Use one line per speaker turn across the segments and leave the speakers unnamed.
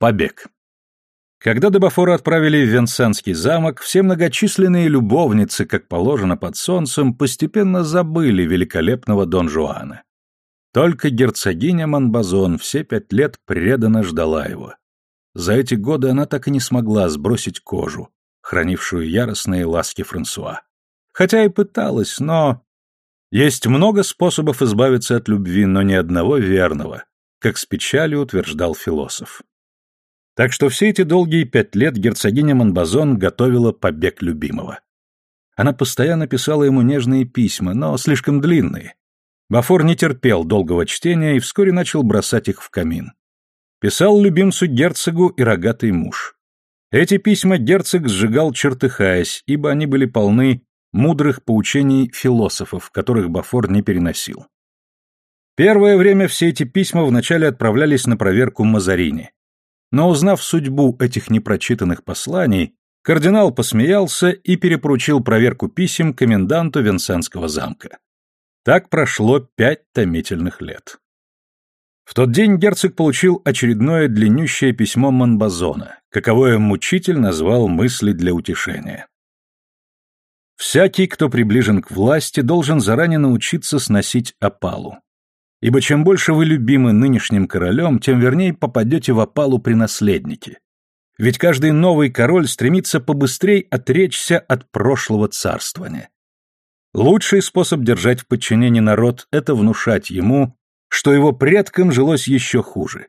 Побег. Когда Дебафора отправили в Венсенский замок, все многочисленные любовницы, как положено под солнцем, постепенно забыли великолепного Дон Жуана. Только герцогиня Монбазон все пять лет преданно ждала его. За эти годы она так и не смогла сбросить кожу, хранившую яростные ласки Франсуа. Хотя и пыталась, но... Есть много способов избавиться от любви, но ни одного верного, как с печалью утверждал философ. Так что все эти долгие пять лет герцогиня Монбазон готовила побег любимого. Она постоянно писала ему нежные письма, но слишком длинные. Бафор не терпел долгого чтения и вскоре начал бросать их в камин. Писал любимцу герцогу и рогатый муж. Эти письма герцог сжигал чертыхаясь, ибо они были полны мудрых поучений философов, которых Бафор не переносил. Первое время все эти письма вначале отправлялись на проверку Мазарини. Но узнав судьбу этих непрочитанных посланий, кардинал посмеялся и перепоручил проверку писем коменданту Венсенского замка. Так прошло пять томительных лет. В тот день герцог получил очередное длиннющее письмо Монбазона, каковое мучитель назвал «мысли для утешения». Всякий, кто приближен к власти, должен заранее научиться сносить опалу. Ибо чем больше вы любимы нынешним королем, тем вернее попадете в опалу при наследнике. Ведь каждый новый король стремится побыстрей отречься от прошлого царствования. Лучший способ держать в подчинении народ – это внушать ему, что его предкам жилось еще хуже.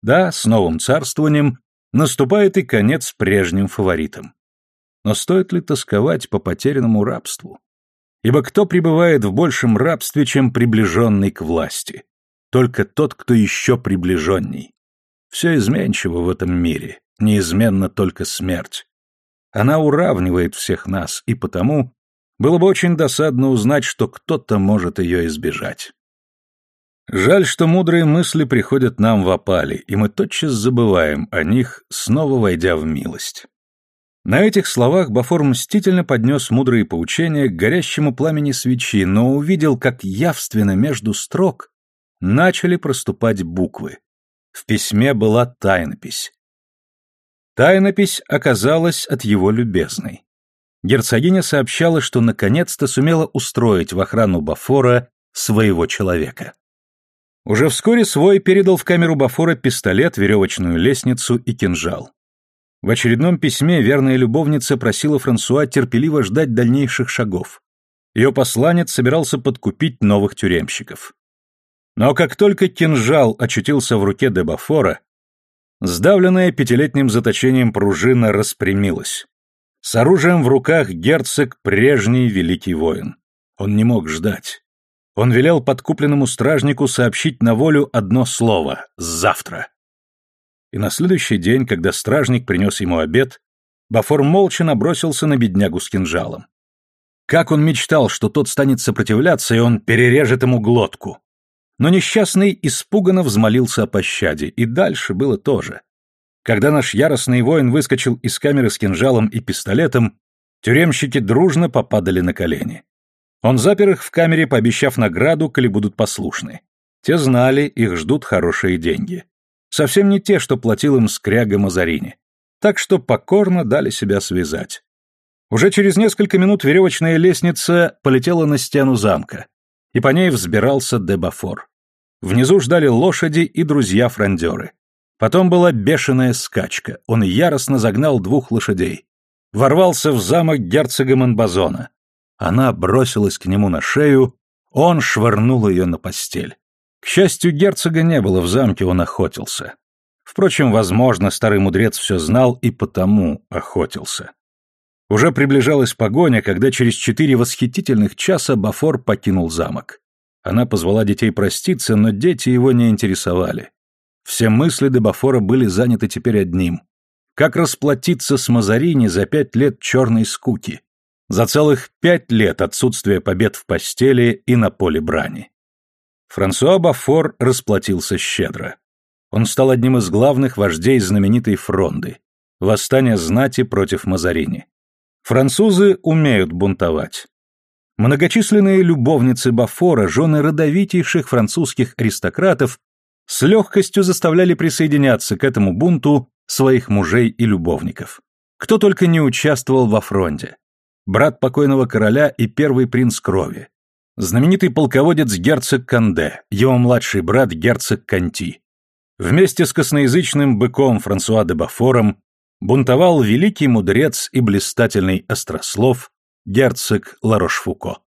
Да, с новым царствованием наступает и конец прежним фаворитам. Но стоит ли тосковать по потерянному рабству? Ибо кто пребывает в большем рабстве, чем приближенный к власти? Только тот, кто еще приближенней. Все изменчиво в этом мире, неизменно только смерть. Она уравнивает всех нас, и потому было бы очень досадно узнать, что кто-то может ее избежать. Жаль, что мудрые мысли приходят нам в опале, и мы тотчас забываем о них, снова войдя в милость. На этих словах Бафор мстительно поднес мудрые поучения к горящему пламени свечи, но увидел, как явственно между строк начали проступать буквы. В письме была тайнопись. Тайнопись оказалась от его любезной. Герцогиня сообщала, что наконец-то сумела устроить в охрану Бафора своего человека. Уже вскоре свой передал в камеру Бафора пистолет, веревочную лестницу и кинжал. В очередном письме верная любовница просила Франсуа терпеливо ждать дальнейших шагов. Ее посланец собирался подкупить новых тюремщиков. Но как только кинжал очутился в руке де Бафора, сдавленная пятилетним заточением пружина распрямилась. С оружием в руках герцог прежний великий воин. Он не мог ждать. Он велел подкупленному стражнику сообщить на волю одно слово «завтра». И на следующий день, когда стражник принес ему обед, Бафор молча набросился на беднягу с кинжалом. Как он мечтал, что тот станет сопротивляться, и он перережет ему глотку. Но несчастный испуганно взмолился о пощаде, и дальше было то же. Когда наш яростный воин выскочил из камеры с кинжалом и пистолетом, тюремщики дружно попадали на колени. Он запер их в камере, пообещав награду, коли будут послушны. Те знали, их ждут хорошие деньги. Совсем не те, что платил им скряга Мазарини. Так что покорно дали себя связать. Уже через несколько минут веревочная лестница полетела на стену замка, и по ней взбирался Дебафор. Внизу ждали лошади и друзья-фрондеры. Потом была бешеная скачка, он яростно загнал двух лошадей. Ворвался в замок герцога Монбазона. Она бросилась к нему на шею, он швырнул ее на постель. К счастью, герцога не было в замке, он охотился. Впрочем, возможно, старый мудрец все знал и потому охотился. Уже приближалась погоня, когда через четыре восхитительных часа Бафор покинул замок. Она позвала детей проститься, но дети его не интересовали. Все мысли до Бафора были заняты теперь одним. Как расплатиться с Мазарини за пять лет черной скуки? За целых пять лет отсутствия побед в постели и на поле брани. Франсуа Бафор расплатился щедро. Он стал одним из главных вождей знаменитой фронды – восстания знати против Мазарини. Французы умеют бунтовать. Многочисленные любовницы Бафора, жены родовитейших французских аристократов, с легкостью заставляли присоединяться к этому бунту своих мужей и любовников. Кто только не участвовал во фронте. Брат покойного короля и первый принц крови. Знаменитый полководец герцог Канде, его младший брат герцог Канти. Вместе с косноязычным быком Франсуа де Бафором бунтовал великий мудрец и блистательный острослов герцог Ларошфуко.